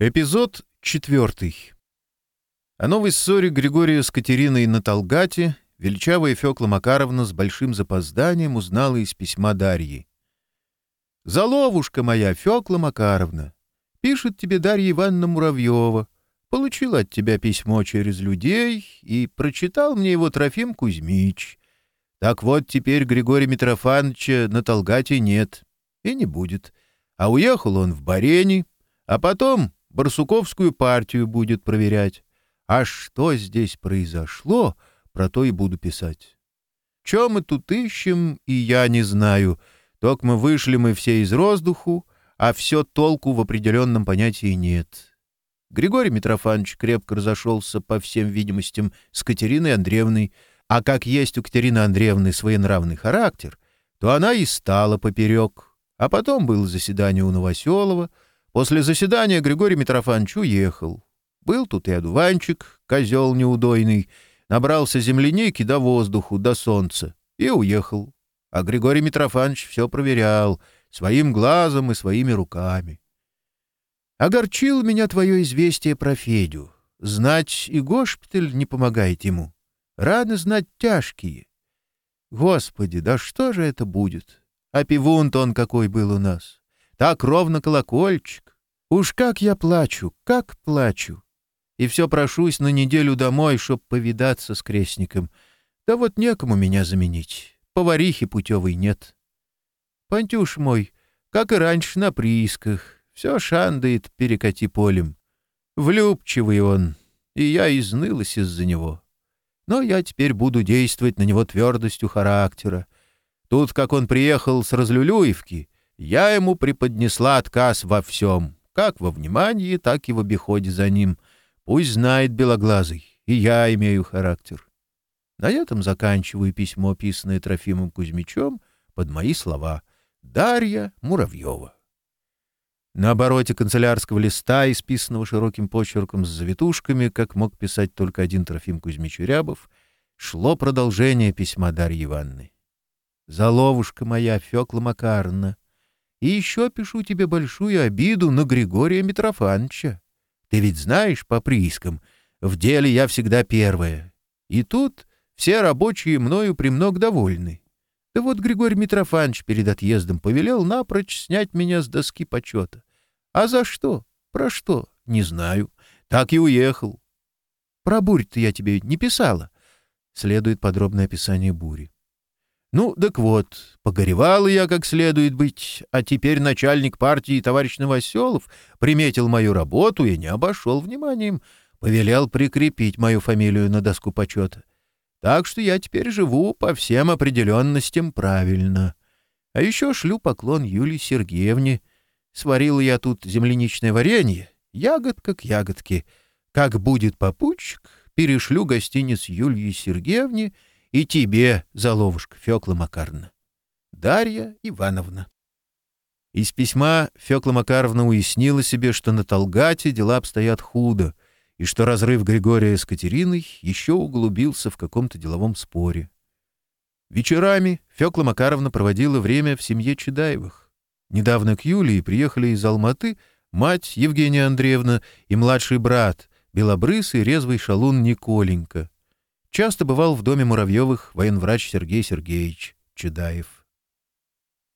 Эпизод четвертый. О новой ссоре Григория с Катериной на Толгате величавая Фёкла Макаровна с большим запозданием узнала из письма Дарьи. «Заловушка моя, Фёкла Макаровна, пишет тебе Дарья Ивановна Муравьева. Получила от тебя письмо через людей и прочитал мне его Трофим Кузьмич. Так вот, теперь Григория Митрофановича на Толгате нет и не будет, а уехал он в Барени, а потом Барсуковскую партию будет проверять. А что здесь произошло, про то и буду писать. Чем мы тут ищем, и я не знаю. Только мы вышли мы все из воздуху, а все толку в определенном понятии нет. Григорий Митрофанович крепко разошелся, по всем видимостям, с Катериной Андреевной, а как есть у Катерины Андреевны своенравный характер, то она и стала поперек. А потом было заседание у Новоселова — После заседания Григорий Митрофанович уехал. Был тут и одуванчик, козел неудойный, набрался земляники до воздуху, до солнца, и уехал. А Григорий Митрофанович все проверял своим глазом и своими руками. Огорчил меня твое известие про Федю. Знать и госпиталь не помогает ему. Раны знать тяжкие. Господи, да что же это будет? А пивун-то он какой был у нас. Так ровно колокольчик. Уж как я плачу, как плачу! И все прошусь на неделю домой, чтоб повидаться с крестником. Да вот некому меня заменить. Поварихи путевой нет. Пантюш мой, как и раньше на приисках, все шандает перекати полем. Влюбчивый он, и я изнылась из-за него. Но я теперь буду действовать на него твердостью характера. Тут, как он приехал с Разлюлюевки, я ему преподнесла отказ во всем как во внимании, так и в обиходе за ним. Пусть знает белоглазый, и я имею характер. На этом заканчиваю письмо, писанное Трофимом Кузьмичем, под мои слова «Дарья Муравьева». На обороте канцелярского листа, исписанного широким почерком с завитушками, как мог писать только один Трофим Кузьмич Рябов, шло продолжение письма Дарьи Ивановны. «Заловушка моя, Фёкла Макарна, и еще пишу тебе большую обиду на Григория Митрофановича. Ты ведь знаешь по приискам, в деле я всегда первая. И тут все рабочие мною премног довольны. Да вот Григорий Митрофанович перед отъездом повелел напрочь снять меня с доски почета. А за что? Про что? Не знаю. Так и уехал. Про бурь-то я тебе не писала. Следует подробное описание бури. Ну, так вот, погоревал я как следует быть, а теперь начальник партии товарищ Новоселов приметил мою работу и не обошел вниманием, повелел прикрепить мою фамилию на доску почета. Так что я теперь живу по всем определенностям правильно. А еще шлю поклон Юлии Сергеевне. Сварил я тут земляничное варенье, ягодка к ягодке. Как будет попутчик, перешлю гостиниц Юлии Сергеевне — и тебе, заловушка Фёкла Макарна, Дарья Ивановна. Из письма Фёкла Макаровна уяснила себе, что на Толгате дела обстоят худо, и что разрыв Григория с Катериной еще углубился в каком-то деловом споре. Вечерами Фёкла Макаровна проводила время в семье Чедаевых. Недавно к Юлии приехали из Алматы мать Евгения Андреевна и младший брат, белобрысый резвый шалун Николенька. Часто бывал в доме Муравьевых военврач Сергей Сергеевич Чедаев.